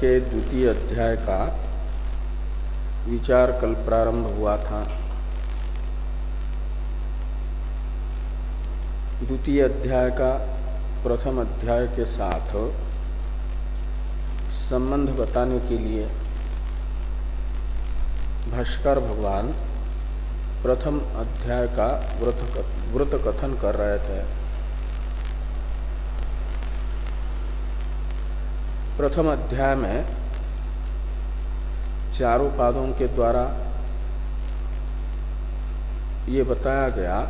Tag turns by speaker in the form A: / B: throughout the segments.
A: के द्वितीय अध्याय का विचार कल प्रारंभ हुआ था। द्वितीय अध्याय का प्रथम अध्याय के साथ संबंध बताने के लिए भाष्कर भगवान प्रथम अध्याय का व्रत कथन कर रहे थे। प्रथम अध्याय में चारों पादों के द्वारा ये बताया गया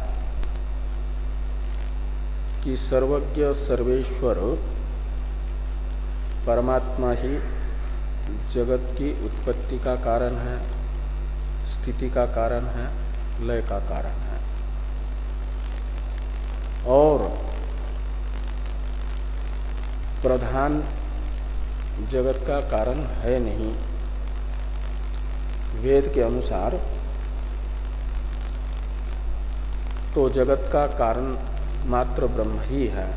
A: कि सर्वज्ञ सर्वेश्वर परमात्मा ही जगत की उत्पत्ति का कारण है, स्थिति का कारण है, लय का कारण है। और प्रधान जगत का कारण है नहीं। वेद के अनुसार तो जगत का कारण मात्र ब्रह्म ही है।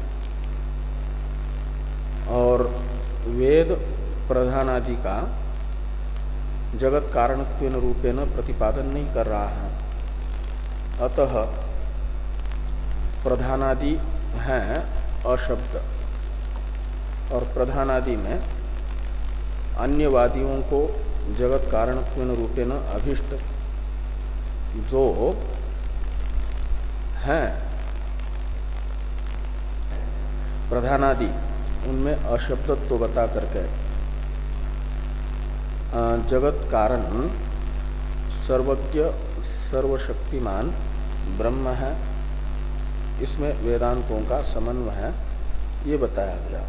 A: और वेद प्रधान आदि का जगत कारण रूपेण प्रतिपादन नहीं कर रहा है। अतः प्रधानादि हैं अशब्द। और प्रधानादि में अन्यवादियों को जगत कारण रूपे न अभिष्ट जो हैं, प्रधानादि, उनमें अशब्दत्व तो बता करके जगत कारण सर्वज्ञ, सर्वशक्तिमान ब्रह्म है। इसमें वेदांतों का समन्वय है, ये बताया गया।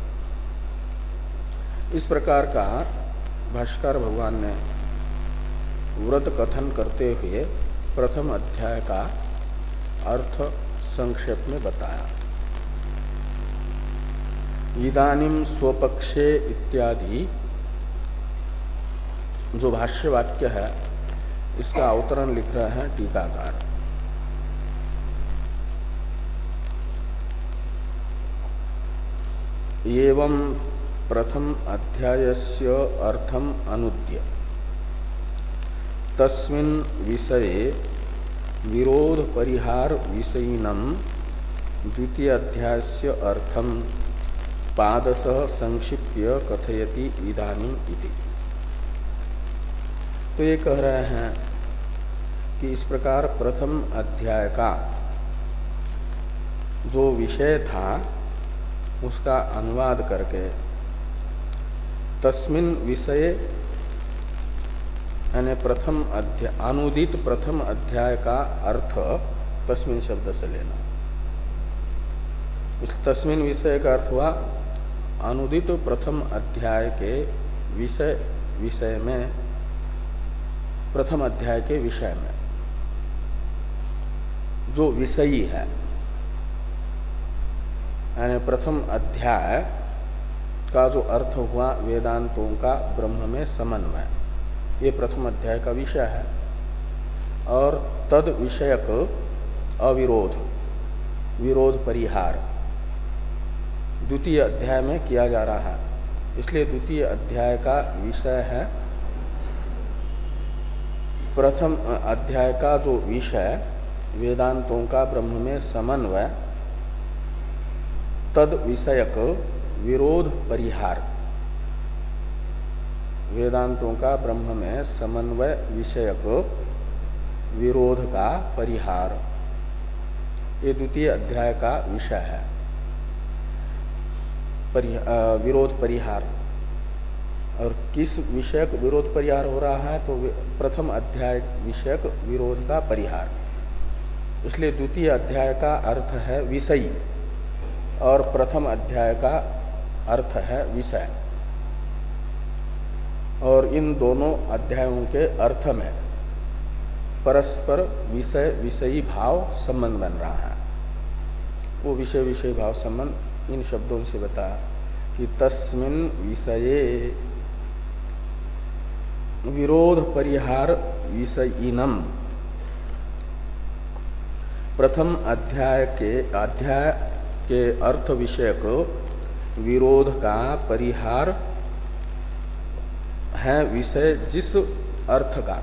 A: इस प्रकार का भाष्कर भगवान ने व्रत कथन करते हुए प्रथम अध्याय का अर्थ संक्षेप में बताया। इदानिम स्वपक्षे इत्यादि जो भाष्य वाक्य है, इसका अवतरण लिख रहे हैं टीकाकार। एवं प्रथम अध्यायस्य अर्थम अनुद्य। तस्मिन विषये विरोध परिहार विषयीनम द्वितीय अध्यायस्य अर्थम पादस संक्षिप्य कथयति इदानी इति। तो ये कह रहे हैं कि इस प्रकार प्रथम अध्याय का जो विषय था, उसका अनुवाद करके तस्मिन विषय यानी प्रथम अध्याय अनुदित प्रथम अध्याय का अर्थ तस्मिन शब्द से लेना। इस तस्मिन विषय का अर्थ हुआ अनुदित प्रथम अध्याय के विषय विषय में, प्रथम अध्याय के विषय में। जो विषयी है, यानी प्रथम अध्याय का जो अर्थ हुआ वेदांतों का ब्रह्म में समन्वय। ये प्रथम अध्याय का विषय है। और तद विषयक अविरोध, विरोध परिहार। द्वितीय अध्याय में किया जा रहा है। इसलिए द्वितीय अध्याय का विषय है। प्रथम अध्याय का जो विषय, वेदांतों का ब्रह्म में समन्वय, तद विषयक विरोध परिहार। वेदांतों का ब्रह्म में समन्वय विषयक विरोध का परिहार। ये द्वितीय अध्याय का विषय है। विरोध परिहार। और किस विषयक विरोध परिहार हो रहा है तो प्रथम अध्याय विषयक विरोध का परिहार। इसलिए द्वितीय अध्याय का अर्थ है विषयी और प्रथम अध्याय का अर्थ है विषय। और इन दोनों अध्यायों के अर्थ में परस्पर विषय, विषयी भाव संबंध बन रहा है। वो विषय विषय भाव संबंध इन शब्दों से बताया कि तस्मिन विषये विरोध परिहार विषयीनम। प्रथम अध्याय के अध्याय के अर्थ विषयक विरोध का परिहार है विषय जिस अर्थ का।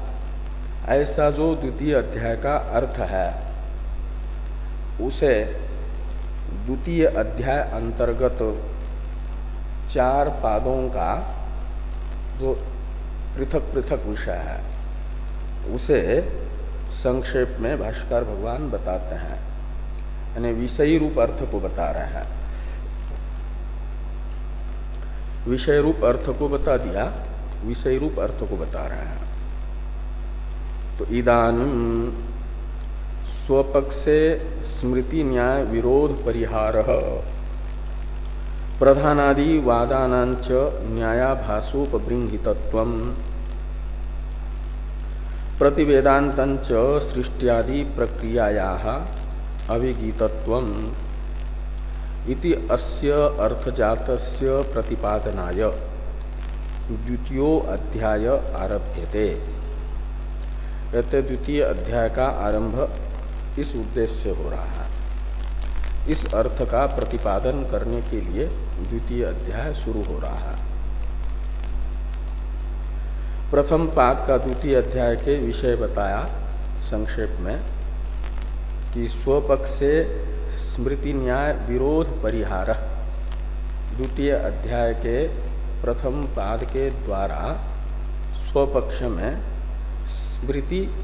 A: ऐसा जो द्वितीय अध्याय का अर्थ है, उसे द्वितीय अध्याय अंतर्गत चार पादों का जो पृथक पृथक विषय है, उसे संक्षेप में भाष्कर भगवान बताते हैं। यानी विषयी रूप अर्थ को बता रहे हैं। विषय रूप अर्थ को बता दिया विषय रूप अर्थ को बता रहे हैं। तो ईदान स्वपक्षे स्मृति न्याय विरोध परिहार, प्रधानादि वादानाच न्यायाभासोपबृंहितत्व प्रतिवेदांत सृष्टियादि प्रक्रियाया अभिगीतत्व इति अस्य अर्थजातस्य प्रतिपादनाय द्वितीयो अध्याय आरभ्यते। कहते द्वितीय अध्याय का आरंभ इस उद्देश्य से हो रहा है। इस अर्थ का प्रतिपादन करने के लिए द्वितीय अध्याय शुरू हो रहा है। प्रथम पाद का द्वितीय अध्याय के विषय बताया संक्षेप में कि स्वपक्ष से स्मृति न्याय विरोध परिहार, द्वितीय अध्याय के प्रथम पाद के द्वारा स्वपक्ष में स्मृति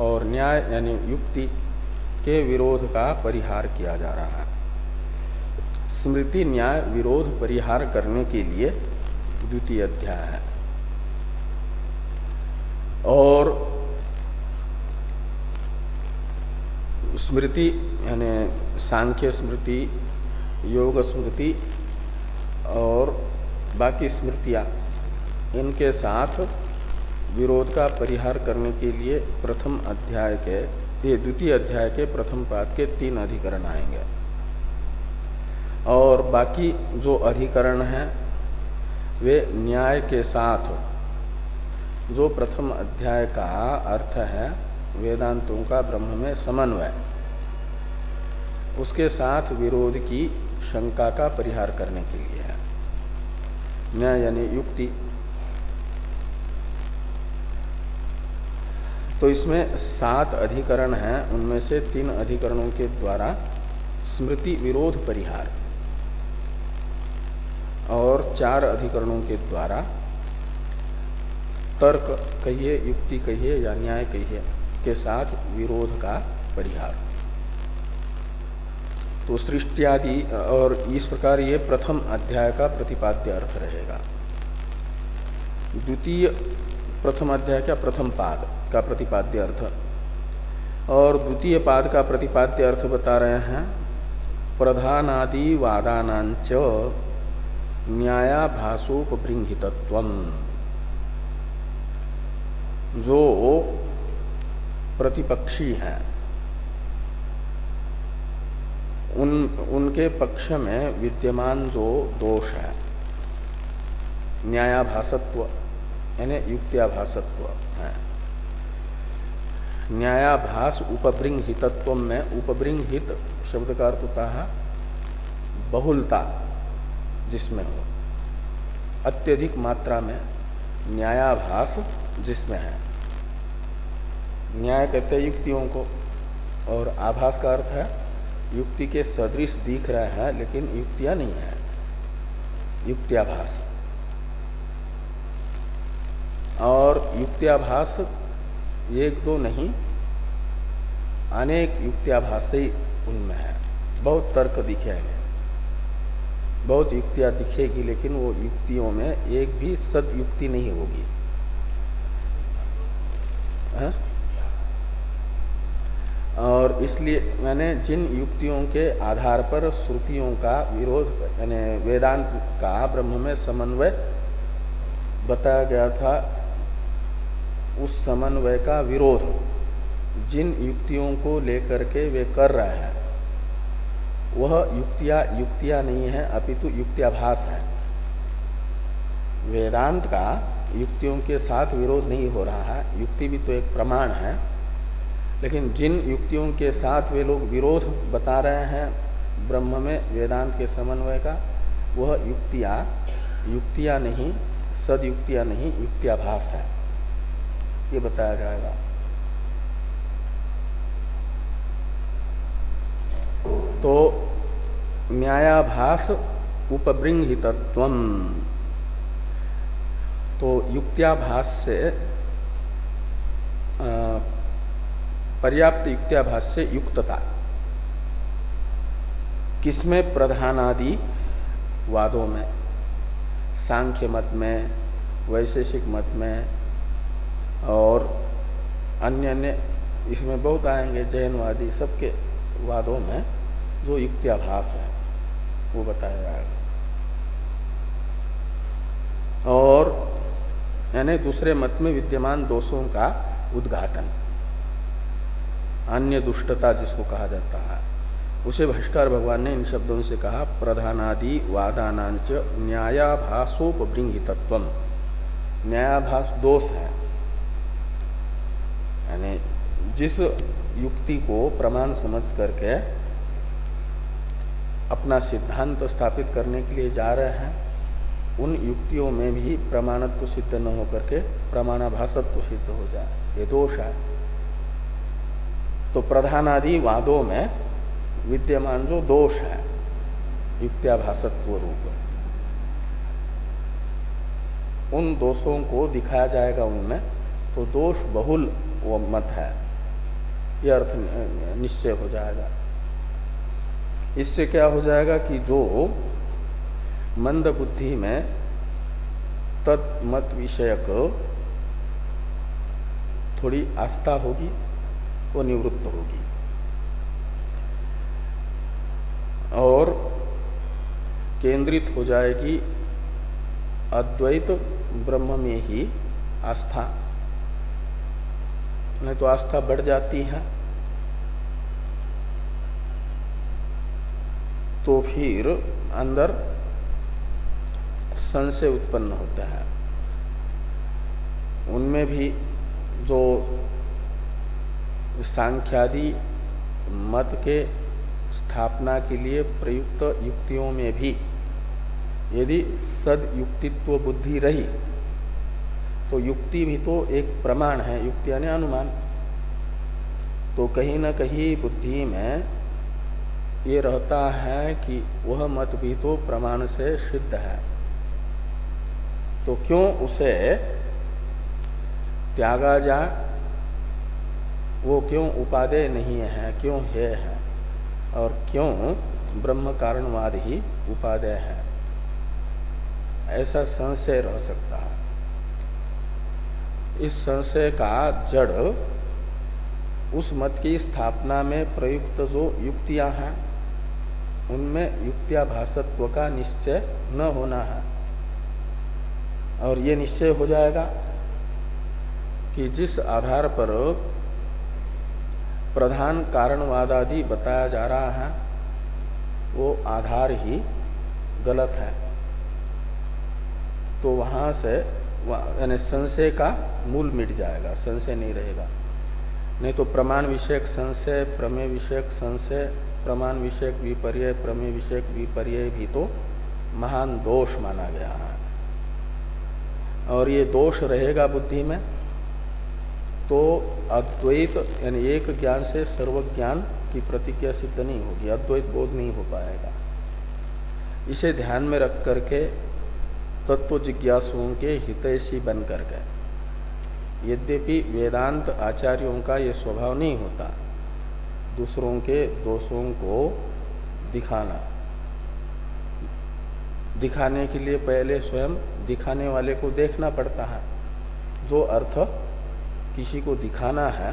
A: और न्याय यानी युक्ति के विरोध का परिहार किया जा रहा है। स्मृति न्याय विरोध परिहार करने के लिए द्वितीय अध्याय है। और स्मृति यानी सांख्य स्मृति, योग स्मृति और बाकी स्मृतियाँ, इनके साथ विरोध का परिहार करने के लिए प्रथम अध्याय के, ये द्वितीय अध्याय के प्रथम पाद के तीन अधिकरण आएँगे। और बाकी जो अधिकरण हैं, वे न्याय के साथ, जो प्रथम अध्याय का अर्थ है, वेदांतों का ब्रह्म में समन्वय। उसके साथ विरोध की शंका का परिहार करने के लिए है। न्याय यानी युक्ति। तो इसमें सात अधिकरण हैं, उनमें से तीन अधिकरणों के द्वारा स्मृति विरोध परिहार और चार अधिकरणों के द्वारा तर्क कहिए, युक्ति कहिए या न्याय कहिए के साथ विरोध का परिहार। तो सृष्टि आदि और इस प्रकार ये प्रथम अध्याय का प्रतिपाद्य अर्थ रहेगा। द्वितीय प्रथम अध्याय का प्रथम पाद का प्रतिपाद्य अर्थ। और द्वितीय पाद का प्रतिपाद्य अर्थ बता रहे हैं, प्रधानादि वादानाच न्यायाभासोपबृंहितत्व जो प्रतिपक्षी हैं उन, उनके पक्ष में विद्यमान जो दोष है, न्यायाभासत्व, यानी युक्त्याभासत्व है। न्यायाभास हितत्व में उपब्रिंग हित शब्द का अर्थ होता है बहुलता, जिसमें हो। अत्यधिक मात्रा में न्यायाभास जिसमें है। न्याय कहते युक्तियों को, और आभास का अर्थ है युक्ति के सदृश दिख रहे हैं, लेकिन युक्तियाँ नहीं है। युक्त्याभास। और युक्त्याभास एक दो नहीं, अनेक युक्त्याभास ही उनमें है। बहुत तर्क दिखेंगे बहुत युक्तियाँ दिखेगी, लेकिन वो युक्तियों में एक भी सद युक्ति नहीं होगी। है? और इसलिए मैंने जिन युक्तियों के आधार पर श्रुतियों का विरोध, यानी वेदांत का ब्रह्म में समन्वय बताया गया था, उस समन्वय का विरोध जिन युक्तियों को लेकर के वे कर रहे हैं, वह युक्तियाँ युक्तियाँ नहीं है, अपितु युक्त्याभास है। वेदांत का युक्तियों के साथ विरोध नहीं हो रहा है, युक्ति भी तो एक प्रमाण है। लेकिन जिन युक्तियों के साथ वे लोग विरोध बता रहे हैं, ब्रह्म में वेदांत के समन्वय का, वह युक्तियाँ युक्तियाँ नहीं, सदयुक्तियाँ नहीं, युक्त्याभास है। ये बताया जाएगा। तो न्यायाभास उपबृंहितत्व तो युक्त्याभास से पर्याप्त युक्त्याभास से युक्तता। किसमें प्रधानादि वादों में? सांख्य मत में, वैशेषिक मत में, और अन्य अन्य इसमें बहुत आएँगे, जैनवादी, सबके वादों में जो युक्त्याभास है, वो बताया जाएगा। और यानी दूसरे मत में विद्यमान दोषों का उद्घाटन। अन्य दुष्टता जिसको कहा जाता है। उसे भाष्कर भगवान ने इन शब्दों से कहा, प्रधानादि वादानांच न्यायाभासोपृंगितत्व न्यायाभास दोष है। यानी जिस युक्ति को प्रमाण समझ करके अपना सिद्धांत स्थापित करने के लिए जा रहे हैं, उन युक्तियों में भी प्रमाणत्व सिद्ध न होकर के प्रमाणाभासत्व सिद्ध हो जाए। ये दोष है। तो प्रधानादि वादों में विद्यमान जो दोष है युक्त्याभासत्व रूप उन दोषों को दिखाया जाएगा उनमें तो दोष बहुल वो मत है। यह अर्थ निश्चय हो जाएगा। इससे क्या हो जाएगा कि जो मंद बुद्धि में तत्मत विषयक थोड़ी आस्था होगी वो निवृत्त होगी। और केंद्रित हो जाएगी अद्वैत ब्रह्म में ही आस्था। नहीं तो आस्था बढ़ जाती है। तो फिर अंदर संशय उत्पन्न होता है। उनमें भी जो सांख्यादि मत के स्थापना के लिए प्रयुक्त युक्तियों में भी यदि सदयुक्तित्व बुद्धि रही तो युक्ति भी तो एक प्रमाण है, युक्ति यानी अनुमान। तो कहीं ना कहीं बुद्धि में ये रहता है कि वह मत भी तो प्रमाण से सिद्ध है। तो क्यों उसे त्यागा जा वो क्यों उपादेय नहीं है, क्यों है है? और क्यों ब्रह्म कारणवाद ही उपादेय है? ऐसा संशय रह सकता है। इस संशय का जड़ उस मत की स्थापना में प्रयुक्त जो युक्तियाँ हैं, उनमें युक्तिया भाषत्व का निश्चय न होना है। और ये निश्चय हो जाएगा कि जिस आधार पर प्रधान कारणवादादि बताया जा रहा है, वो आधार ही गलत है। तो वहाँ से यानी संशय का मूल मिट जाएगा, संशय नहीं रहेगा। नहीं तो प्रमाण विषयक संशय, प्रमेय विषयक संशय, प्रमाण विषयक विपर्य, प्रमेय विषयक विपर्य भी तो महान दोष माना गया है। और ये दोष रहेगा बुद्धि में तो अद्वैत, यानी एक ज्ञान से सर्व ज्ञान की प्रतिज्ञा सिद्ध नहीं होगी, अद्वैत बोध नहीं हो पाएगा। इसे ध्यान में रख करके तत्व जिज्ञासुओं के हितैषी बन करके यद्यपि वेदांत आचार्यों का यह स्वभाव नहीं होता, दूसरों के दोषों को दिखाना, दिखाने के लिए पहले स्वयं दिखाने वाले को देखना पड़ता है, जो अर्थ किसी को दिखाना है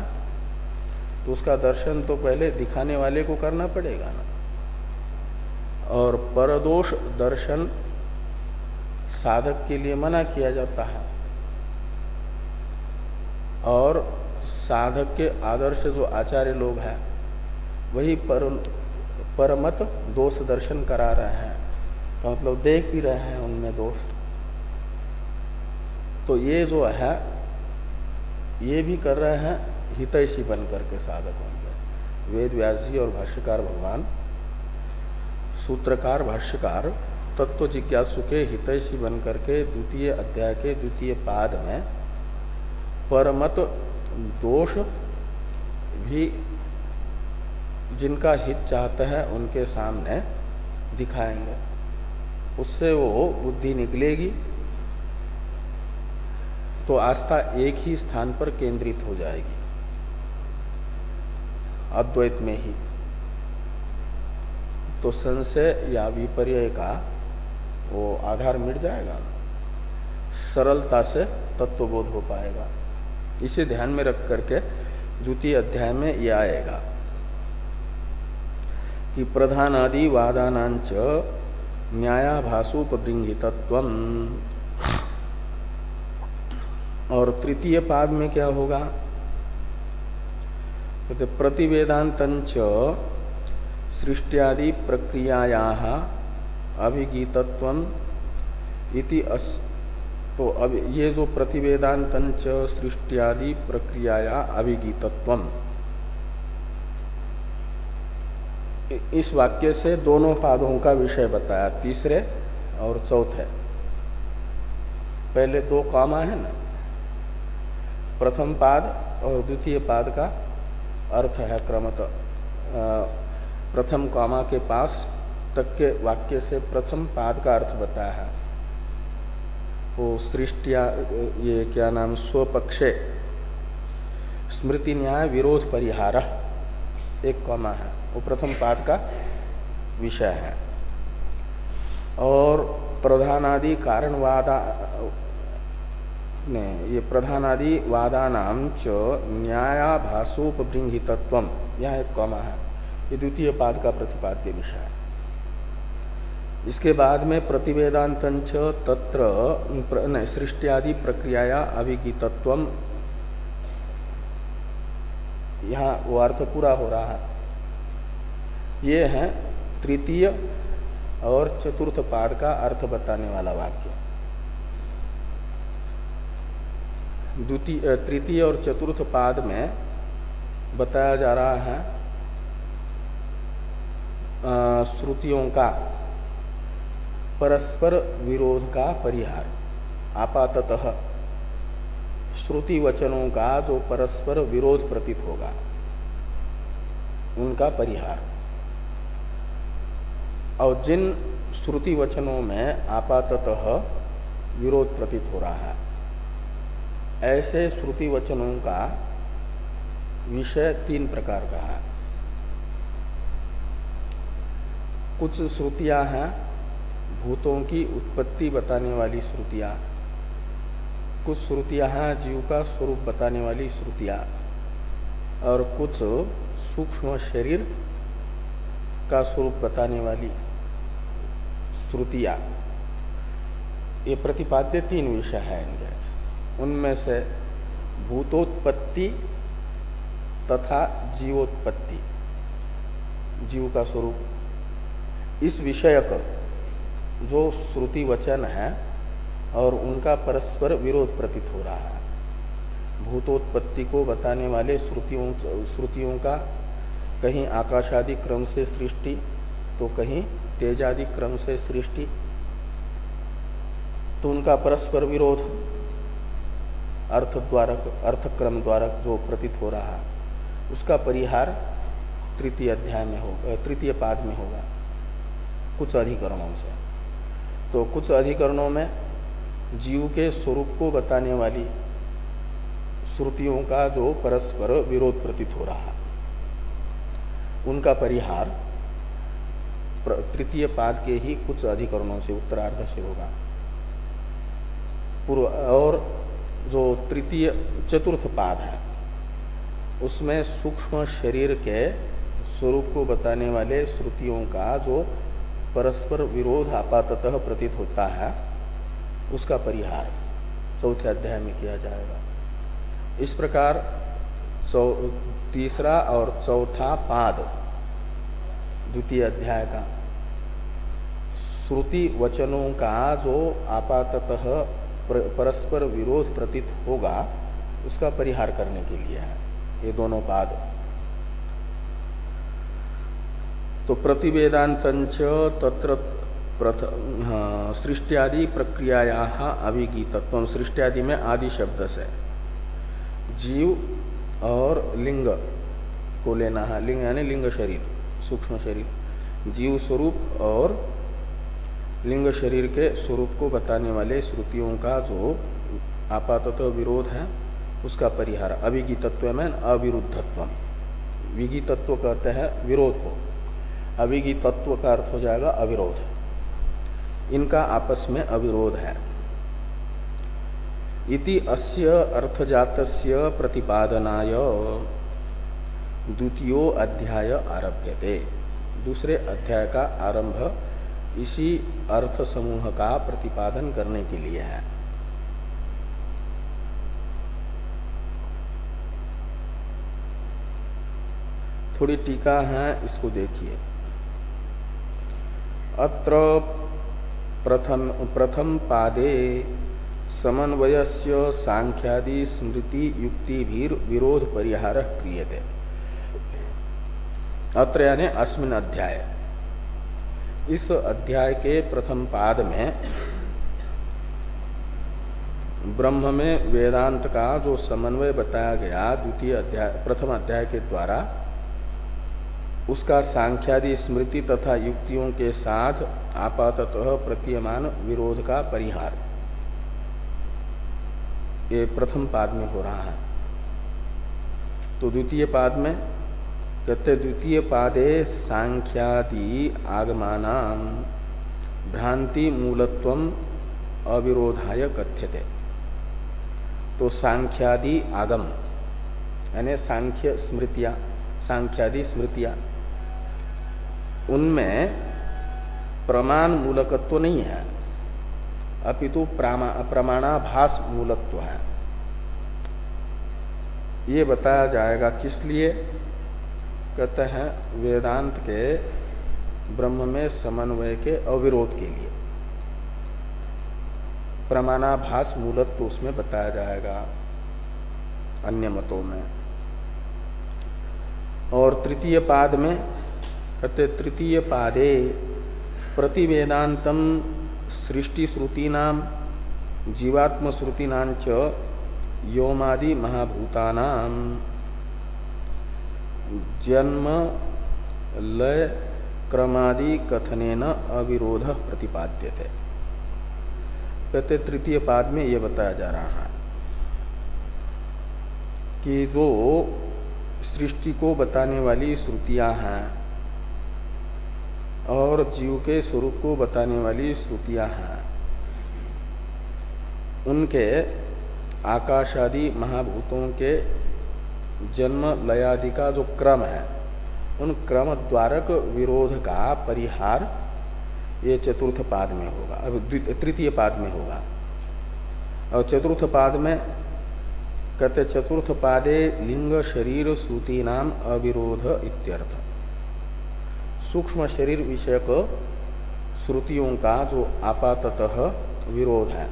A: तो उसका दर्शन तो पहले दिखाने वाले को करना पड़ेगा ना। और परदोष दर्शन साधक के लिए मना किया जाता है। और साधक के आदर्श जो आचार्य लोग हैं, वही पर, परमत दोष दर्शन करा रहे हैं। तो मतलब देख भी रहे हैं उनमें दोष। तो ये जो है ये भी कर रहे हैं हितैषी बन करके साधक होंगे वेद व्यास जी और भाष्यकार भगवान, सूत्रकार, भाष्यकार, तत्व जिज्ञासु के हितैषी बन करके द्वितीय अध्याय के द्वितीय पाद में परमत दोष भी जिनका हित चाहते हैं उनके सामने दिखाएँगे। उससे वो बुद्धि निकलेगी तो आस्था एक ही स्थान पर केंद्रित हो जाएगी। अद्वैत में ही। तो संशय या विपर्य का वो आधार मिट जाएगा। सरलता से तत्वबोध हो पाएगा। इसे ध्यान में रख करके द्वितीय अध्याय में यह आएगा कि प्रधानादि वादानांच न्यायाभासोपदृंगितत्व और तृतीय पाद में क्या होगा? कहते प्रतिवेदांत सृष्टियादि प्रक्रियाया अभिगीतत्व इति अस तो अब ये जो प्रतिवेदांत सृष्टियादि प्रक्रियाया अभिगीतत्व। इस वाक्य से दोनों पादों का विषय बताया, तीसरे और चौथे। पहले दो कामा है ना? प्रथम पाद और द्वितीय पाद का अर्थ है क्रमत। प्रथम कामा के पास तक के वाक्य से प्रथम पाद का अर्थ बताया है। वो सृष्टिया, ये क्या नाम, स्वपक्षे। स्मृति न्याय विरोध परिहार, एक कौमा है। वो प्रथम पाद का विषय है। और प्रधानादि कारणवादा ने, ये प्रधानादि वादा नाम च न्यायाभासोपृंगितत्व यह एक कौमा है। ये द्वितीय पाद का प्रतिपाद्य विषय है। इसके बाद में प्रतिवेदांत तत्र सृष्टियादि प्रक्रिया अभिगीतत्व। यहाँ वो अर्थ पूरा हो रहा है। ये है तृतीय और चतुर्थ पाद का अर्थ बताने वाला वाक्य। द्वितीय तृतीय और चतुर्थ पाद में बताया जा रहा है श्रुतियों का परस्पर विरोध का परिहार आपातः श्रुति वचनों का जो परस्पर विरोध प्रतीत होगा, उनका परिहार। और जिन श्रुति वचनों में आपातः विरोध प्रतीत हो रहा है ऐसे श्रुति वचनों का विषय तीन प्रकार का है। कुछ श्रुतियाँ हैं, भूतों की उत्पत्ति बताने वाली श्रुतियाँ। कुछ श्रुतियाँ हैं, जीव का स्वरूप बताने वाली श्रुतियाँ। और कुछ सूक्ष्म शरीर का स्वरूप बताने वाली श्रुतियाँ। ये प्रतिपाद्य तीन विषय है इनके। उनमें से भूतोत्पत्ति तथा जीवोत्पत्ति, जीव का स्वरूप। इस विषयक जो श्रुति वचन है और उनका परस्पर विरोध प्रतीत हो रहा है, भूतोत्पत्ति को बताने वाले श्रुतियों श्रुतियों का कहीं आकाशादि क्रम से सृष्टि तो कहीं तेजादि क्रम से सृष्टि तो उनका परस्पर विरोध अर्थ द्वारक, अर्थक्रम द्वारक जो प्रतीत हो रहा उसका परिहार तृतीय अध्याय में होगा तृतीय पाद में होगा। कुछ अधिकरणों से। तो कुछ अधिकरणों में जीव के स्वरूप को बताने वाली श्रुतियों का जो परस्पर विरोध प्रतीत हो रहा उनका परिहार तृतीय पाद के ही कुछ अधिकरणों से उत्तरार्ध से होगा। पूर्व, और जो तृतीय, चतुर्थ पाद है, उसमें सूक्ष्म शरीर के स्वरूप को बताने वाले श्रुतियों का जो परस्पर विरोध आपातः प्रतीत होता है, उसका परिहार चौथे अध्याय में किया जाएगा। इस प्रकार तीसरा और चौथा पाद, द्वितीय अध्याय का, श्रुति वचनों का जो आपातः परस्पर विरोध प्रतीत होगा उसका परिहार करने के लिए है। ये दोनों पाद तो प्रतिवेदांत तत्र हाँ, सृष्टियादि प्रक्रियाया अभिगीतत्व। सृष्टियादि में आदि शब्द से। जीव और लिंग को लेना है। लिंग यानी लिंग शरीर सूक्ष्म शरीर। जीव स्वरूप और लिंग शरीर के स्वरूप को बताने वाले श्रुतियों का जो आपातत विरोध है, उसका परिहार अभिगीतत्व में अविरुद्धत्व। विगीतत्व कहते हैं विरोध को। अभिगीतत्व का अर्थ हो जाएगा अविरोध। इनका आपस में अविरोध है। इति अस्य अर्थजातस्य प्रतिपादनाय। द्वितीय अध्याय आरभ्यते। दूसरे अध्याय का आरंभ इसी अर्थ समूह का प्रतिपादन करने के लिए है। थोड़ी टीका है, इसको देखिए। अत्र प्रथम प्रथम पादे समन्वयस्य सांख्यादि स्मृति युक्ति भीर विरोध परिहार क्रियते। अत्र यानी अस्मिन अध्याय। इस अध्याय के प्रथम पाद में ब्रह्म में वेदांत का जो समन्वय बताया गया, द्वितीय अध्याय, प्रथम अध्याय के द्वारा, उसका सांख्यादि स्मृति तथा युक्तियों के साथ आपातः प्रतीयमान विरोध का परिहार। ये प्रथम पाद में हो रहा है। तो द्वितीय पाद में कहते द्वितीय पादे सांख्यादि आगमान भ्रांति मूलत्व अविरोधाय कथ्यते। तो सांख्यादि आगम, यानी सांख्य स्मृतियाँ, सांख्यादि स्मृतियाँ, उनमें प्रमाण मूलकत्व तो नहीं है, अपितु प्रमाणाभास मूलत्व तो है। ये बताया जाएगा किस लिए? कहते हैं वेदांत के ब्रह्म में समन्वय के अविरोध के लिए। प्रमाणाभास मूलत्व उसमें बताया जाएगा, अन्य मतों में। और तृतीय पाद में कहते, तृतीय पादे प्रतिवेदांतम सृष्टि श्रुति नाम जीवात्म श्रुति च योमादि महाभूतानाम जन्म, लय, क्रमादि कथन अविरोध प्रतिपाद्य थे कहते तृतीय पाद में यह बताया जा रहा है कि जो सृष्टि को बताने वाली श्रुतियाँ हैं और जीव के स्वरूप को बताने वाली श्रुतियाँ हैं, उनके आकाश आदि महाभूतों के जन्म लयादि का जो क्रम है, उन क्रम द्वारक विरोध का परिहार ये चतुर्थ पाद में होगा, अब तृतीय पाद में होगा। और चतुर्थ पाद में कहते चतुर्थ पादे लिंग शरीर श्रुति नाम अविरोध इत्यर्थ। सूक्ष्म शरीर विषयक श्रुतियों का जो आपातः विरोध है,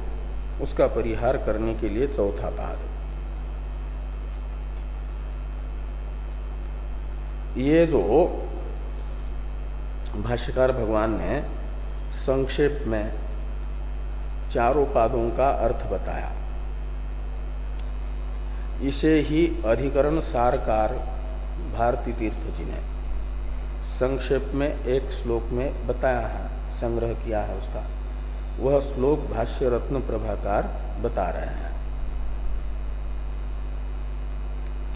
A: उसका परिहार करने के लिए चौथा पाद। ये जो भाष्यकार भगवान ने संक्षेप में चारों पादों का अर्थ बताया। इसे ही अधिकरण सारकार भारती तीर्थ जी ने संक्षेप में एक श्लोक में बताया है, संग्रह किया है उसका। वह श्लोक भाष्य रत्न प्रभाकार बता रहे हैं।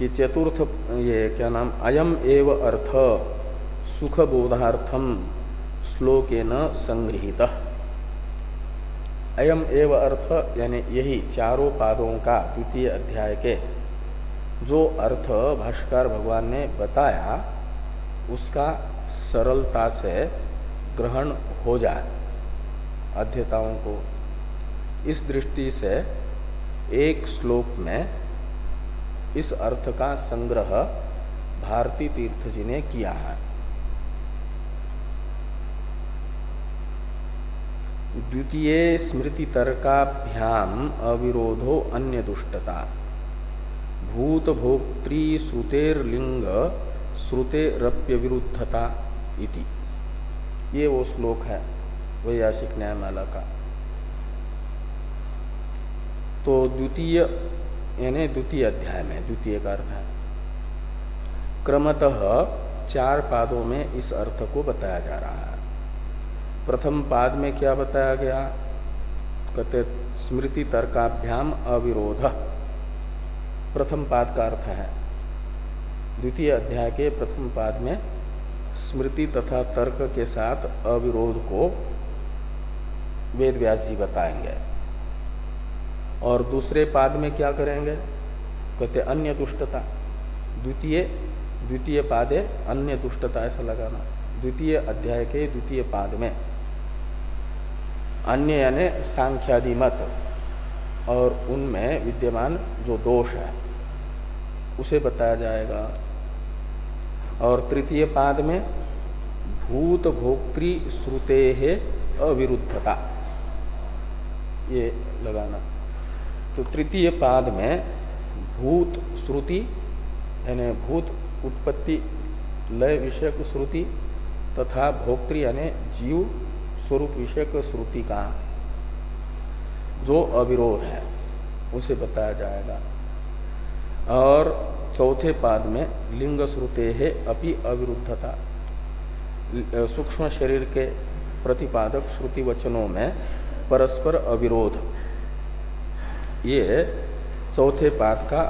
A: कि चतुर्थ, ये क्या नाम, अयम एव अर्थ सुख बोधार्थम श्लोके न संग्रहित अयम एव अर्थ, यानी यही चारों पादों का द्वितीय अध्याय के जो अर्थ भाष्कर भगवान ने बताया, उसका सरलता से ग्रहण हो जाए अध्यताओं को। इस दृष्टि से एक श्लोक में इस अर्थ का संग्रह भारती तीर्थ जी ने किया है। द्वितीय स्मृति तर्काभ्याम अविरोधो अन्य दुष्टता। भूत भोक्त्री श्रुतेर लिंग श्रुते रप्य विरुद्धता इति। ये वो श्लोक है, वैयासिक न्यायमाला का। तो द्वितीय यानी द्वितीय अध्याय में, द्वितीय का अर्थ है। क्रमतः चार पादों में इस अर्थ को बताया जा रहा है। प्रथम पाद में क्या बताया गया? कहते, स्मृति तर्काभ्याम अविरोध। प्रथम पाद का अर्थ है। द्वितीय अध्याय के प्रथम पाद में स्मृति तथा तर्क के साथ अविरोध को वेद व्यास जी बताएँगे। और दूसरे पाद में क्या करेंगे? कहते, अन्य दुष्टता। द्वितीय द्वितीय पादे अन्य दुष्टता, ऐसा लगाना। द्वितीय अध्याय के द्वितीय पाद में। अन्य यानी सांख्यादि मत। और उनमें विद्यमान जो दोष है, उसे बताया जाएगा। और तृतीय पाद में, भूत भोक्त्री श्रुते अविरुद्धता। ये लगाना। तो तृतीय पाद में भूत श्रुति, यानी भूत उत्पत्ति, लय विषयक श्रुति तथा भोक्तृ, यानी जीव स्वरूप विषयक श्रुति का जो अविरोध है, उसे बताया जाएगा। और चौथे पाद में लिंग श्रुते है अपि अविरुद्धता, सूक्ष्म शरीर के प्रतिपादक श्रुति वचनों में परस्पर अविरोध। ये चौथे पाद का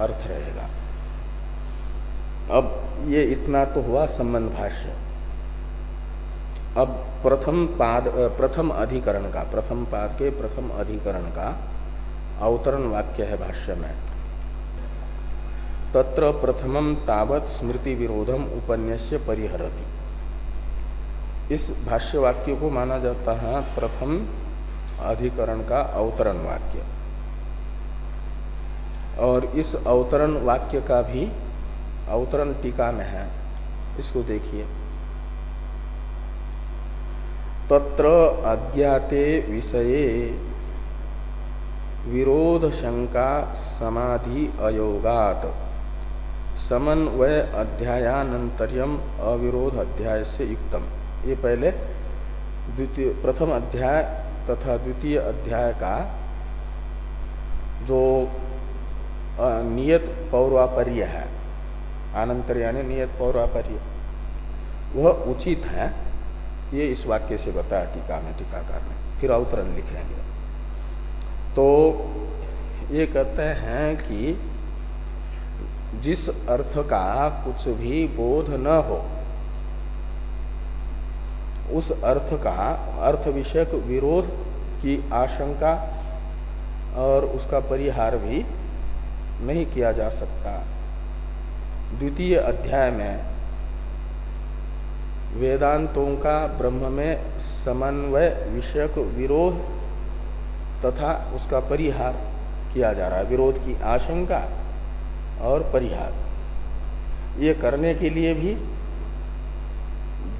A: अर्थ रहेगा। अब ये इतना तो हुआ संबंध भाष्य। अब प्रथम पाद, प्रथम अधिकरण का, प्रथम पाद के प्रथम अधिकरण का अवतरण वाक्य है भाष्य में। तत्र प्रथमम तावत स्मृति विरोधम उपन्यास्य परिहरती। इस भाष्य वाक्य को माना जाता है प्रथम अधिकरण का अवतरण वाक्य। और इस अवतरण वाक्य का भी अवतरण टीका में है। इसको देखिए। तत्र अज्ञाते विषये विरोध शंका समाधि अयोगात। समन्वय अध्यायानंतर्यम अविरोध अध्याय से युक्तम। ये पहले द्वितीय, प्रथम अध्याय तथा द्वितीय अध्याय का जो नियत पौर्वापर्य है। आनंतर यानी नियत पौर्वापर्य। वह उचित है, ये इस वाक्य से बताया टीका में, टीकाकार ने फिर अवतरण लिखेंगे। तो ये कहते हैं कि जिस अर्थ का कुछ भी बोध न हो, उस अर्थ का, अर्थ विषयक विरोध की आशंका और उसका परिहार भी नहीं किया जा सकता। द्वितीय अध्याय में वेदांतों का ब्रह्म में समन्वय विषयक विरोध तथा उसका परिहार किया जा रहा है। विरोध की आशंका और परिहार। ये करने के लिए भी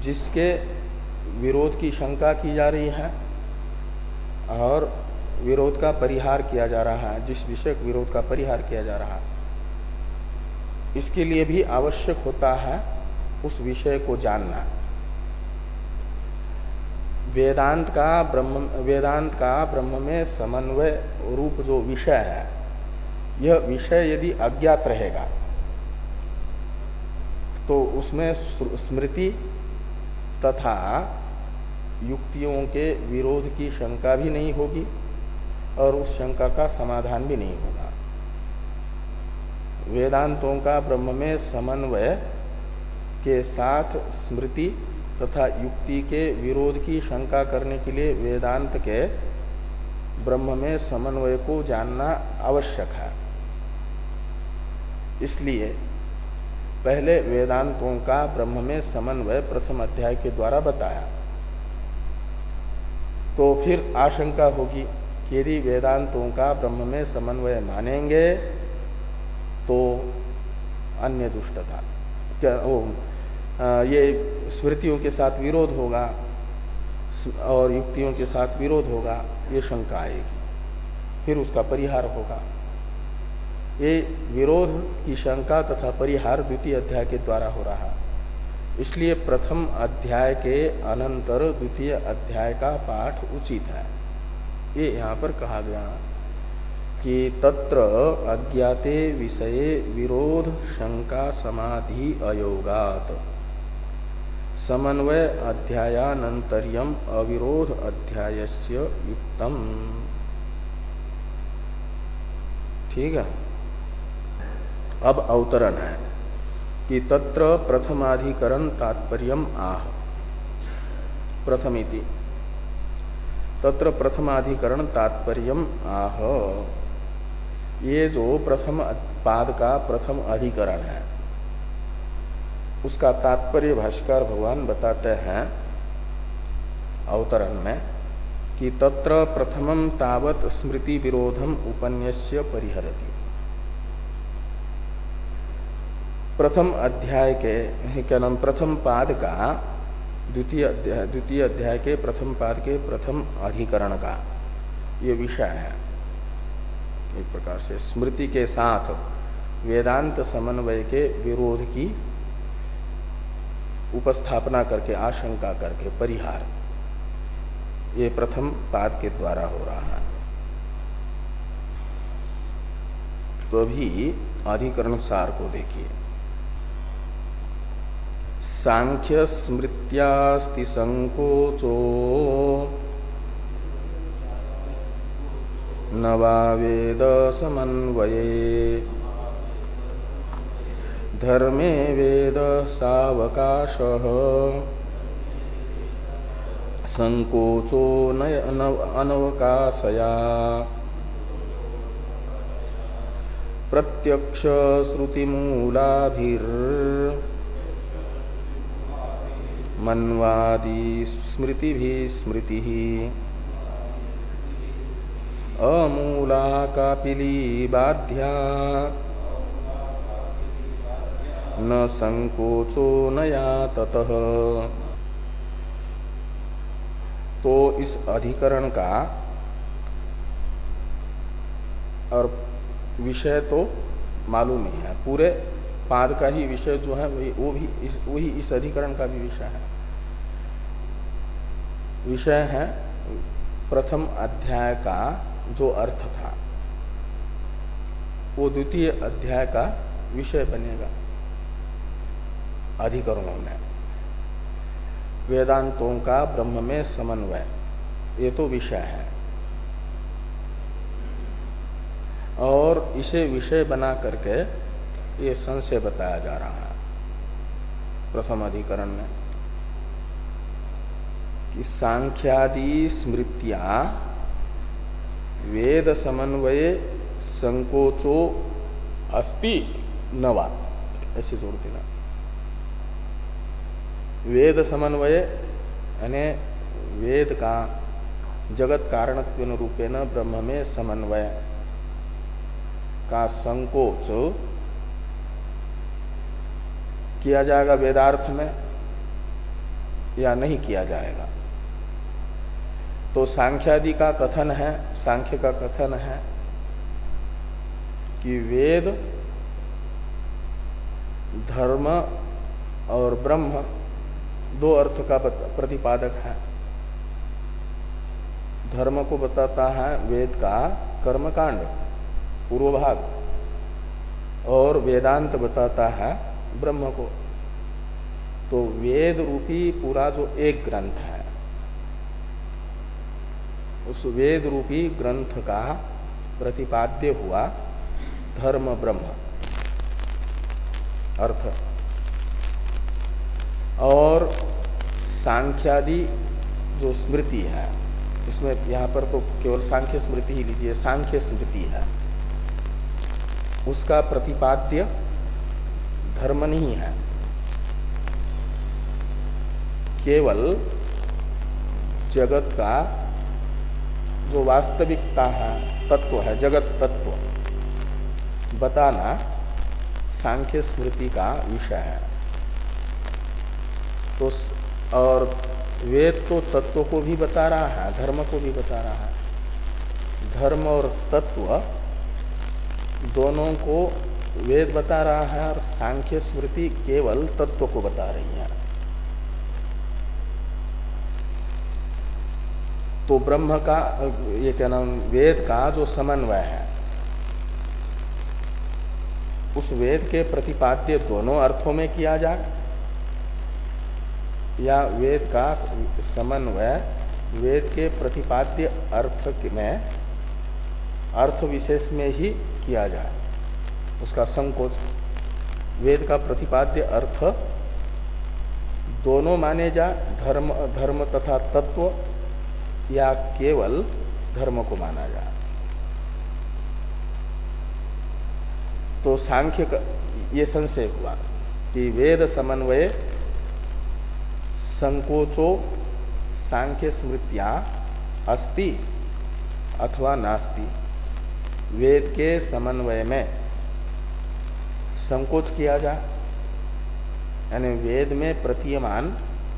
A: जिसके विरोध की शंका की जा रही है और विरोध का परिहार किया जा रहा है, जिस विषय विरोध का परिहार किया जा रहा है, इसके लिए भी आवश्यक होता है उस विषय को जानना। वेदांत का ब्रह्म, वेदांत का ब्रह्म में समन्वय रूप जो विषय है, यह विषय यदि अज्ञात रहेगा तो उसमें स्मृति तथा युक्तियों के विरोध की शंका भी नहीं होगी। और उस शंका का समाधान भी नहीं होगा। वेदांतों का ब्रह्म में समन्वय के साथ स्मृति तथा युक्ति के विरोध की शंका करने के लिए वेदांत के ब्रह्म में समन्वय को जानना आवश्यक है। इसलिए पहले वेदांतों का ब्रह्म में समन्वय प्रथम अध्याय के द्वारा बताया। तो फिर आशंका होगी यदि वेदांतों का ब्रह्म में समन्वय मानेंगे तो अन्य दुष्टता। क्या ये स्मृतियों के साथ विरोध होगा और युक्तियों के साथ विरोध होगा, ये शंका आएगी। फिर उसका परिहार होगा। ये विरोध की शंका तथा परिहार द्वितीय अध्याय के द्वारा हो रहा इसलिए प्रथम अध्याय के अनंतर द्वितीय अध्याय का पाठ उचित है। ये यहाँ पर कहा गया कि तत्र अज्ञाते विषये विरोध शंका समाधि अयोगात। समन्वय अध्यायानंतर्यम अविरोध अध्यायस्य युक्तम। ठीक है? अब अवतरण है कि तत्र प्रथमाधिकरण तात्पर्य आह। प्रथमिति तत्र प्रथमाधिकरण तात्पर्य आह। ये जो प्रथम पाद का प्रथम अधिकरण है, उसका तात्पर्य भाष्कर भगवान बताते हैं अवतरण में कि तत्र प्रथमम तावत स्मृति विरोधम उपन्यस्य परिहरती। प्रथम अध्याय के, क्या नाम, प्रथम पाद का द्वितीय अध्याय द्वितीय अध्याय के प्रथम पाद के प्रथम अधिकरण का ये विषय है। एक प्रकार से स्मृति के साथ वेदांत समन्वय के विरोध की उपस्थापना करके, आशंका करके परिहार ये प्रथम पाद के द्वारा हो रहा है। तो अभी अधिकरण सार को देखिए। सांख्य स्मृत्यास्ति संकोचो नवावेद समन्वये। धर्मे वेद सावकाश। संकोचो अनवकाशया। प्रत्यक्ष श्रुतिमूलाभिर् मन्वादी स्मृति भी स्मृति। ही अमूला कापिली बाध्या। न संकोचो नया ततः तो इस अधिकरण का और विषय तो मालूम ही है। पूरे पाद का ही विषय जो है वो भी इस, वही इस अधिकरण का भी विषय है। विषय है प्रथम अध्याय का जो अर्थ था। वो द्वितीय अध्याय का विषय बनेगा। अधिकरणों में। वेदांतों का ब्रह्म में समन्वय। ये तो विषय है। और इसे विषय बना करके ये संशय बताया जा रहा है। प्रथम अधिकरण में। कि सांख्यादि स्मृतियाँ वेद समन्वय संकोचो अस्ति नवा ऐसे जोड़ देना। वेद समन्वय यानी वेद का जगत कारण रूपेण ब्रह्म में समन्वय का संकोच किया जाएगा वेदार्थ में या नहीं किया जाएगा? तो सांख्यादि का कथन है, सांख्य का कथन है कि वेद, धर्म और ब्रह्म दो अर्थ का प्रतिपादक है। धर्म को बताता है वेद का कर्मकांड पूर्व भाग और वेदांत बताता है ब्रह्म को। तो वेद रूपी पूरा जो एक ग्रंथ है उस वेद रूपी ग्रंथ का प्रतिपाद्य हुआ धर्म ब्रह्म। अर्थ। और सांख्यादि जो स्मृति है, इसमें यहाँ पर तो केवल सांख्य स्मृति ही लीजिए, सांख्य स्मृति है। उसका प्रतिपाद्य धर्म नहीं है। केवल जगत का जो वास्तविकता है, तत्व है, जगत तत्व। बताना सांख्य स्मृति का विषय है। तो और वेद तो तत्व को भी बता रहा है, धर्म को भी बता रहा है। धर्म और तत्व दोनों को वेद बता रहा है और सांख्य स्मृति केवल तत्व को बता रही है। तो ब्रह्म का, ये क्या नाम, वेद का जो समन्वय है, उस वेद के प्रतिपाद्य दोनों अर्थों में किया जाए, या वेद का समन्वय, वेद के प्रतिपाद्य अर्थ में, अर्थ विशेष में ही किया जाए, उसका संकोच। वेद का प्रतिपाद्य अर्थ दोनों माने जा धर्म धर्म तथा तत्व या केवल धर्म को माना जाए तो सांख्य ये संशय हुआ कि वेद समन्वय संकोचो सांख्य स्मृतियाँ अस्ति अथवा नास्ति। वेद के समन्वय में संकोच किया जाए यानी वेद में प्रतीयमान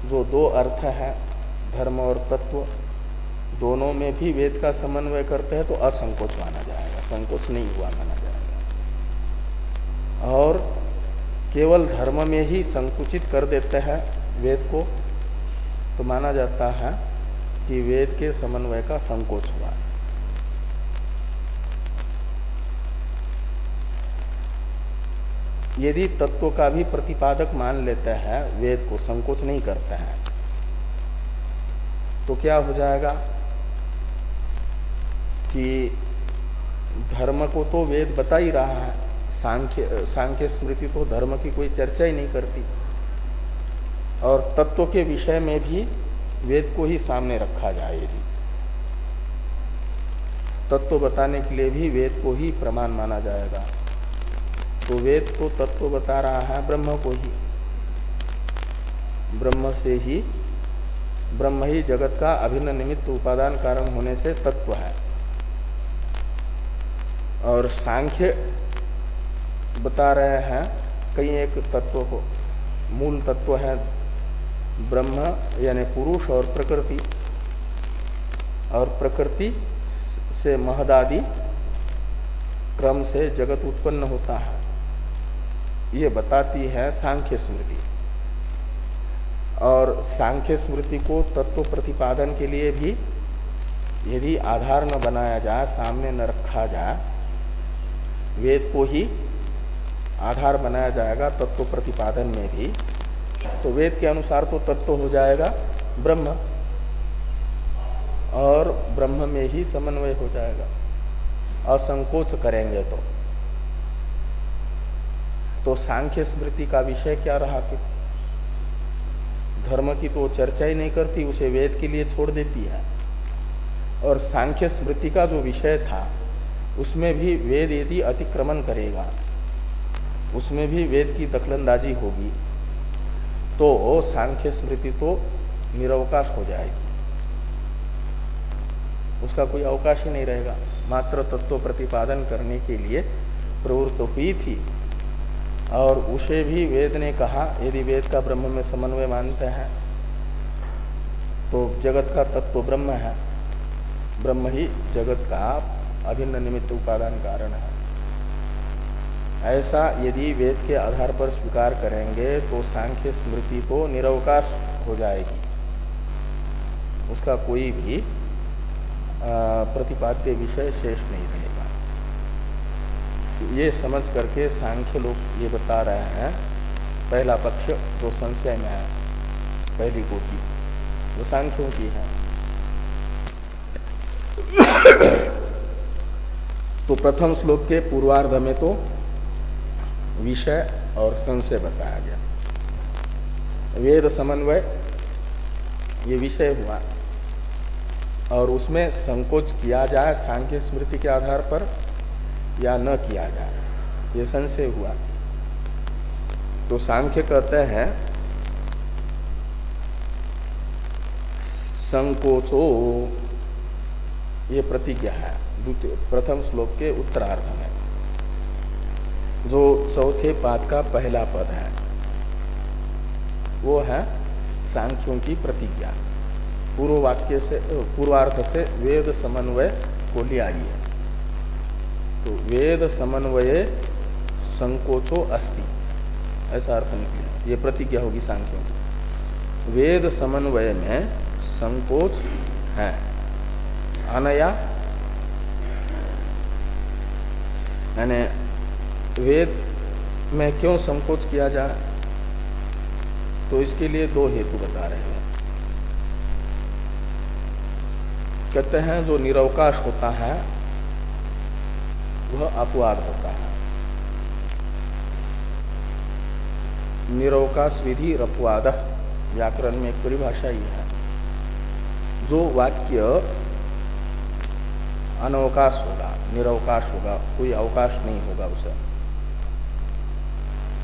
A: जो दो अर्थ है, धर्म और तत्व दोनों में भी वेद का समन्वय करते हैं तो असंकोच माना जाएगा, संकोच नहीं हुआ माना जाएगा। और केवल धर्म में ही संकुचित कर देते हैं वेद को तो माना जाता है कि वेद के समन्वय का संकोच हुआ। यदि तत्व का भी प्रतिपादक मान लेते हैं, वेद को संकोच नहीं करते हैं तो क्या हो जाएगा? कि धर्म को तो वेद बता ही रहा है। सांख्य सांख्य स्मृति तो धर्म की कोई चर्चा ही नहीं करती। और तत्व के विषय में भी वेद को ही सामने रखा जाए यदि। तत्व बताने के लिए भी वेद को ही प्रमाण माना जाएगा। तो वेद तो तत्व बता रहा है ब्रह्म को ही। ब्रह्म से ही, ब्रह्म ही जगत का अभिन्न निमित्त उपादान कारण होने से तत्व है। और सांख्य बता रहे हैं, कई एक तत्व को मूल तत्व है ब्रह्म, यानी पुरुष और प्रकृति। और प्रकृति से महदादि क्रम से जगत उत्पन्न होता है। ये बताती है सांख्य स्मृति। और सांख्य स्मृति को तत्व प्रतिपादन के लिए भी यदि आधार न बनाया जाए, सामने न रखा जाए वेद को ही आधार बनाया जाएगा तत्व प्रतिपादन में भी। तो वेद के अनुसार तो तत्व हो जाएगा, ब्रह्म। और ब्रह्म में ही समन्वय हो जाएगा। असंकोच करेंगे तो। तो सांख्य स्मृति का विषय क्या रहा फिर धर्म की तो चर्चा ही नहीं करती, उसे वेद के लिए छोड़ देती है। और सांख्य स्मृति का जो विषय था उसमें भी वेद यदि अतिक्रमण करेगा, उसमें भी वेद की दखलंदाजी होगी तो सांख्य स्मृति तो निरवकाश हो जाएगी। उसका कोई अवकाश ही नहीं रहेगा। मात्र तत्व प्रतिपादन करने के लिए प्रवृत्त हुई थी। और उसे भी वेद ने कहा, यदि वेद का ब्रह्म में समन्वय मानते हैं तो जगत का तत्व ब्रह्म है। ब्रह्म ही जगत का अभिन्न निमित्त उपादान कारण है। ऐसा यदि वेद के आधार पर स्वीकार करेंगे तो सांख्य स्मृति तो निरवकाश हो जाएगी। उसका कोई भी प्रतिपाद्य विषय शेष नहीं रहेगा। ये समझ करके सांख्य लोग ये बता रहे हैं, पहला पक्ष जो संशय में है, पहली कोटि वो सांख्यों की है। तो प्रथम श्लोक के पूर्वार्ध में तो विषय और संशय बताया गया। वेद समन्वय, ये विषय हुआ। और उसमें संकोच किया जाए, सांख्य स्मृति के आधार पर, या न किया जाए, ये संशय हुआ। तो सांख्य कहते हैं, संकोचो, ये प्रतिज्ञा है। प्रथम श्लोक के उत्तरार्ध में। जो चौथे पाद का पहला पद है, वो है सांख्यों की प्रतिज्ञा। पूर्व वाक्य से पूर्वार्थ से वेद समन्वय को ले है। तो वेद समन्वय संकोचो अस्ति, ऐसा अर्थ निकले। ये प्रतिज्ञा होगी सांख्यों की। वेद समन्वय में संकोच है, अनया यानी वेद में क्यों संकोच किया जाए? तो इसके लिए दो हेतु बता रहे हैं। कहते हैं, जो निरवकाश होता है, वह अपवाद होता है। निरवकाश विधि अपवाद, व्याकरण में एक परिभाषा ही है। जो वाक्य अनवकाश होगा निरवकाश होगा कोई अवकाश नहीं होगा उसे।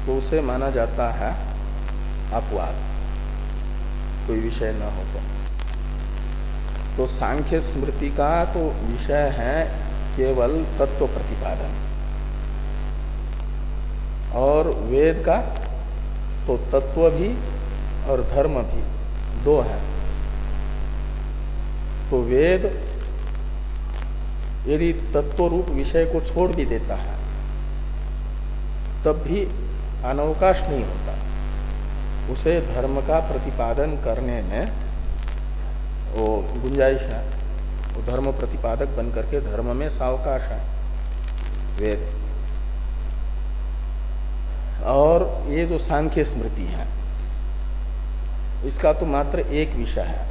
A: तो उसे माना जाता है अपवाद, कोई विषय न हो तो। तो सांख्य स्मृति का तो विषय है केवल तत्व प्रतिपादन। और वेद का तो तत्व भी और धर्म भी दो है। तो वेद यदि तत्व रूप विषय को छोड़ भी देता है, तब भी अनवकाश नहीं होता। उसे धर्म का प्रतिपादन करने में वो गुंजाइश है। वो धर्म प्रतिपादक बन करके धर्म में सावकाश है, वेद। और ये जो सांख्य स्मृति है, इसका तो मात्र एक विषय है।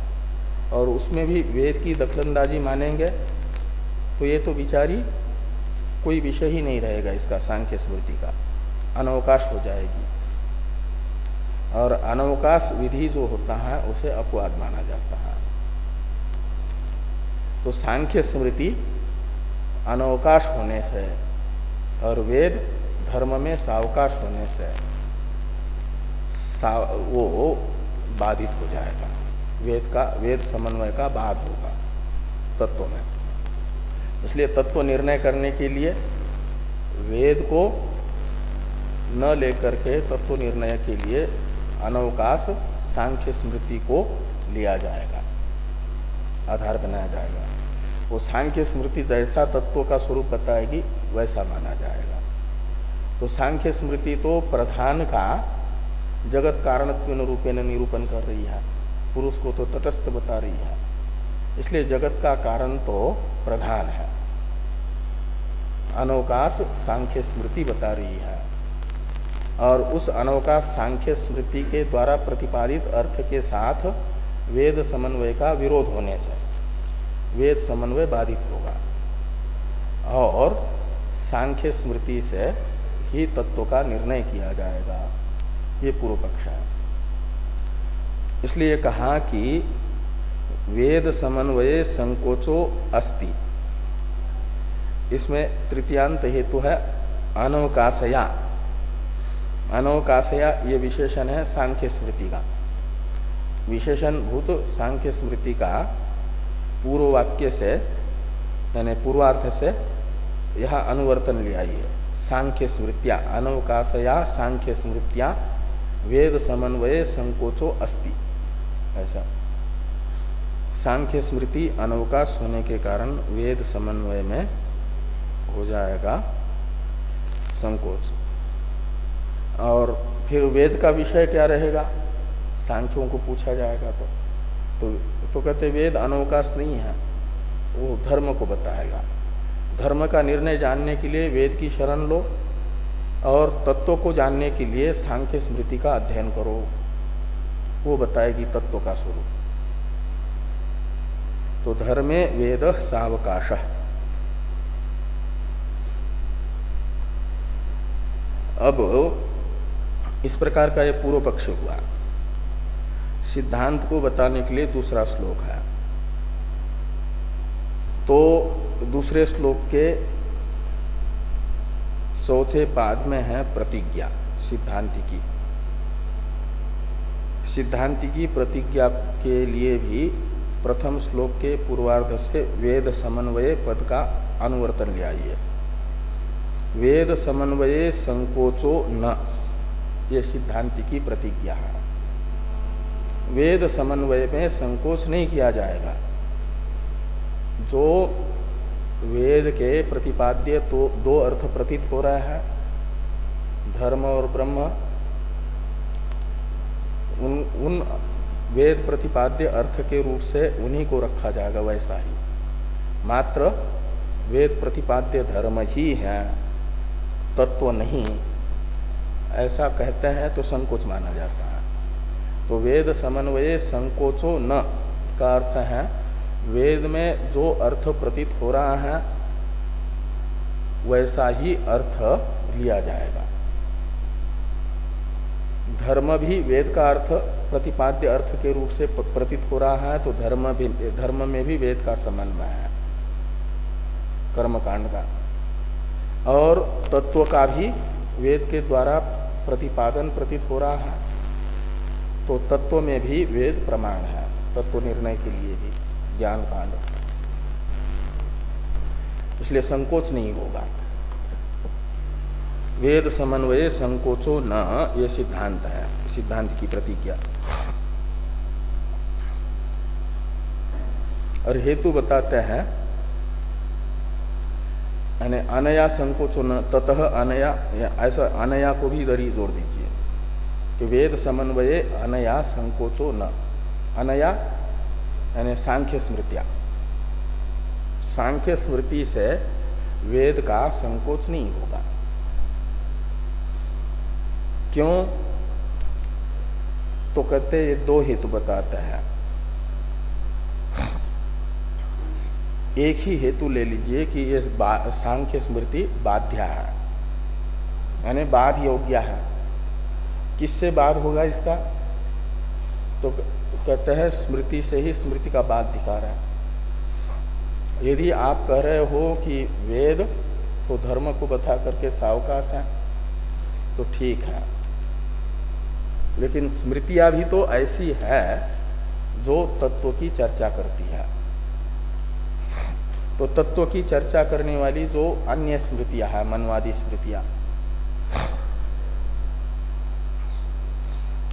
A: और उसमें भी वेद की दखलंदाजी मानेंगे तो ये तो विचारी कोई विषय ही नहीं रहेगा इसका सांख्य स्मृति का। अनवकाश हो जाएगी। और अनवकाश विधि जो होता है उसे अपवाद माना जाता है। तो सांख्य स्मृति अनवकाश होने से और वेद धर्म में सावकाश होने से सा, वो बाधित हो जाएगा। वेद का वेद समन्वय का बाध होगा तत्व में। इसलिए तत्व निर्णय करने के लिए वेद को न लेकर के तत्व निर्णय के लिए अनवकाश सांख्य स्मृति को लिया जाएगा, आधार बनाया जाएगा। वो सांख्य स्मृति जैसा तत्व का स्वरूप बताएगी, वैसा माना जाएगा। तो सांख्य स्मृति तो प्रधान का जगत कारण रूपेण निरूपण कर रही है। पुरुष को तो तटस्थ बता रही है। इसलिए जगत का कारण तो प्रधान है। अनवकाश सांख्य स्मृति बता रही है। और उस अनवकाश सांख्य स्मृति के द्वारा प्रतिपादित अर्थ के साथ वेद समन्वय का विरोध होने से वेद समन्वय बाधित होगा। और सांख्य स्मृति से ही तत्व का निर्णय किया जाएगा। ये पूर्व पक्ष है। इसलिए कहा कि वेद समन्वय संकोचो अस्ति। इसमें तृतीयांत हेतु है अनवकाशया। अनवकाशया ये विशेषण है सांख्य स्मृति का। विशेषण भूत सांख्य स्मृति का पूर्व वाक्य से, यानी पूर्वार्थ से यह अनुवर्तन लिया है सांख्य स्मृतिया, अनवकाशया सांख्य स्मृतिया वेद समन्वय संकोचो अस्ति। ऐसा। सांख्य स्मृति अनवकाश होने के कारण वेद समन्वय में हो जाएगा संकोच। और फिर वेद का विषय क्या रहेगा? सांख्यों को पूछा जाएगा तो। तो, तो कहते वेद अनवकाश नहीं है वो धर्म को बताएगा। धर्म का निर्णय जानने के लिए वेद की शरण लो और तत्व को जानने के लिए सांख्य स्मृति का अध्ययन करो। वो बताएगी तत्व का स्वरूप। तो धर्मे वेद सावकाश। अब इस प्रकार का यह पूर्व पक्ष हुआ। सिद्धांत को बताने के लिए दूसरा श्लोक है। तो दूसरे श्लोक के चौथे पाद में है प्रतिज्ञा, सिद्धांति की। सिद्धांति की प्रतिज्ञा के लिए भी प्रथम श्लोक के पूर्वार्ध से वेद समन्वय पद का अनुवर्तन ले आइए। वेद समन्वय संकोचो न। ये सिद्धांति की प्रतिज्ञा है। वेद समन्वय में संकोच नहीं किया जाएगा। जो वेद के प्रतिपाद्य तो दो अर्थ प्रतीत हो रहा है। धर्म और ब्रह्म। उन उन वेद प्रतिपाद्य अर्थ के रूप से उन्हीं को रखा जाएगा वैसा ही। मात्र वेद प्रतिपाद्य धर्म ही है। तत्व नहीं। ऐसा कहते हैं तो संकोच माना जाता है। तो वेद समन्वय संकोचो न का अर्थ है, वेद में जो अर्थ प्रतीत हो रहा है, वैसा ही अर्थ लिया जाएगा। धर्म भी वेद का अर्थ, प्रतिपाद्य अर्थ के रूप से प्रतीत हो रहा है तो धर्म भी, धर्म में भी वेद का समन्वय है। कर्मकांड का। और तत्व का भी वेद के द्वारा प्रतिपादन प्रतीत हो रहा है। तो तत्व में भी वेद प्रमाण है, तत्व निर्णय के लिए भी, ज्ञान कांड। इसलिए संकोच नहीं होगा। वेद समन्वय संकोचो न, ये सिद्धांत है, सिद्धांत की प्रतिज्ञा। और हेतु बताते हैं यानी अनया संकोचो ततः अनया ऐसा अनया को भी ही जोड़ दीजिए। कि वेद समन्वय अनया संकोचो न। अनया यानी सांख्य स्मृतिया। सांख्य स्मृति से वेद का संकोच नहीं होगा। क्यों? तो कहते ये दो हेतु बताते हैं। एक ही हेतु ले लीजिए कि ये सांख्य स्मृति बाध्या है। यानी बाध योग्य है। किससे बाध होगा इसका? तो कहते हैं स्मृति से ही स्मृति का बाध है। यदि आप कह रहे हो कि वेद तो धर्म को बता करके सावकाश है तो ठीक है। लेकिन स्मृतियाँ भी तो ऐसी है जो तत्व की चर्चा करती है। तो तत्व की चर्चा करने वाली जो अन्य स्मृतियाँ है, मनवादी स्मृतियाँ,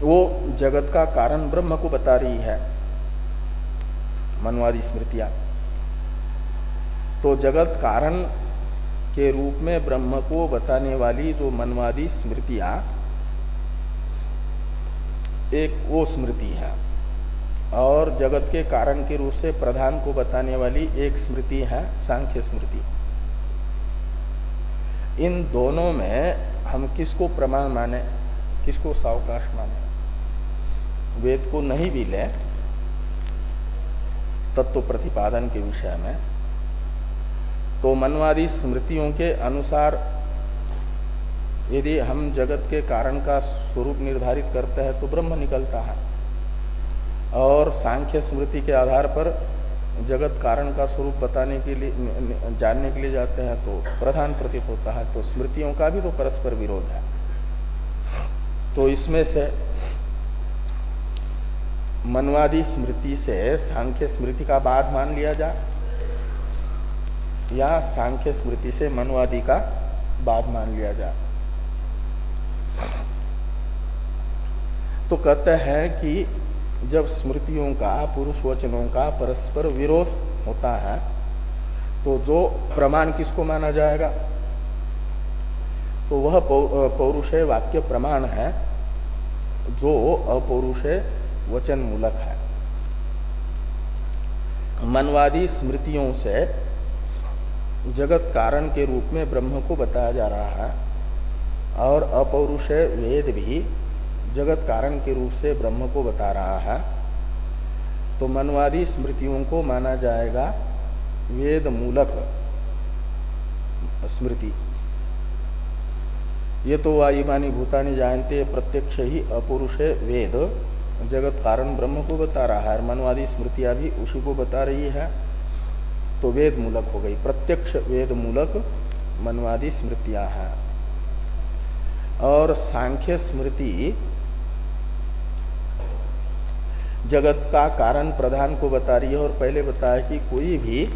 A: वो जगत का कारण ब्रह्म को बता रही है, मनवादी स्मृतियाँ। तो जगत कारण के रूप में ब्रह्म को बताने वाली जो मनवादी स्मृतियाँ, एक वो स्मृति है। और जगत के कारण के रूप से प्रधान को बताने वाली एक स्मृति है, सांख्य स्मृति। इन दोनों में हम किसको प्रमाण माने, किसको सावकाश माने? वेद को नहीं भी ले, तत्व प्रतिपादन के विषय में तो मनवादी स्मृतियों के अनुसार यदि हम जगत के कारण का स्वरूप निर्धारित करते हैं तो ब्रह्म निकलता है। और सांख्य स्मृति के आधार पर जगत कारण का स्वरूप बताने के लिए जानने के लिए जाते हैं तो प्रधान प्रतीत होता है। तो स्मृतियों का भी तो परस्पर विरोध है। तो इसमें से मनवादी स्मृति से सांख्य स्मृति का बाद मान लिया जाए या सांख्य स्मृति से मनवादी का बाद मान लिया जाए तो कहते हैं कि जब स्मृतियों का पुरुष वचनों का परस्पर विरोध होता है तो जो प्रमाण किसको माना जाएगा? तो वह पौरुष वाक्य प्रमाण है, जो अपौरुष वचन मूलक है। मनवादी स्मृतियों से जगत कारण के रूप में ब्रह्म को बताया जा रहा है, और अपौरुष वेद भी जगत कारण के रूप से ब्रह्म को बता रहा है तो मनवादी स्मृतियों को माना जाएगा वेद मूलक स्मृति। ये तो वायुमानी भूतानी जानते प्रत्यक्ष ही अपुरुष वेद, जगत कारण ब्रह्म को बता रहा है, मनवादी स्मृतियाँ भी उसी को बता रही है तो वेद मूलक हो गई। प्रत्यक्ष वेद मूलक मनवादी स्मृतियाँ हैं। और सांख्य स्मृति जगत का कारण प्रधान को बता रही है और पहले बताया कि कोई भी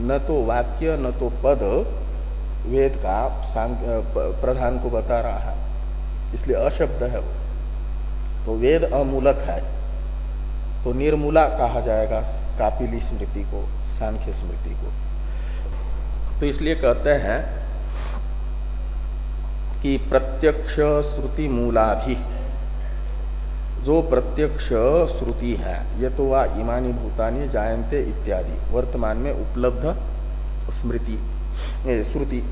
A: न तो वाक्य, न तो पद वेद का प्रधान को बता रहा है। इसलिए अशब्द है वो। तो वेद अमूलक है। तो निर्मूला कहा जाएगा कापिली स्मृति को, सांख्य स्मृति को। तो इसलिए कहते हैं कि प्रत्यक्ष श्रुति मूला भी जो प्रत्यक्ष श्रुति है, ये तो वह इमानी भूतानी जायंते इत्यादि, वर्तमान में उपलब्ध स्मृति श्रुति।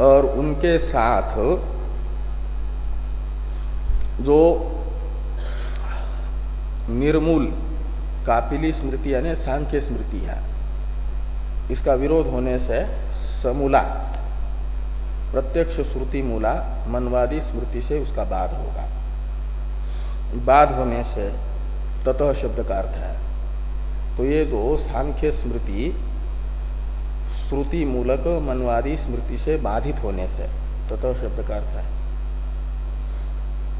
A: और उनके साथ जो निर्मूल कापिली स्मृति यानी सांख्य स्मृति है, इसका विरोध होने से समूला प्रत्यक्ष श्रुति मूला मनवादी स्मृति से उसका बाध होगा। बाद होने से ततः शब्द का अर्थ है। तो ये जो सांख्य स्मृति, श्रुति मूलक मनवादी स्मृति से बाधित होने से ततः शब्द का अर्थ है।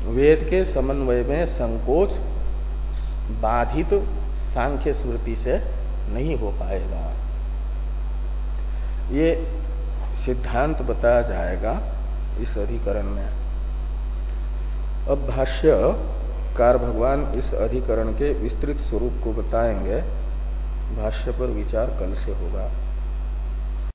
A: वेद के समन्वय में संकोच बाधित सांख्य स्मृति से नहीं हो पाएगा। ये सिद्धांत बताया जाएगा इस अधिकरण में। अब भाष्य, कार भगवान इस अधिकरण के विस्तृत स्वरूप को बताएँगे। भाष्य पर विचार कल से होगा।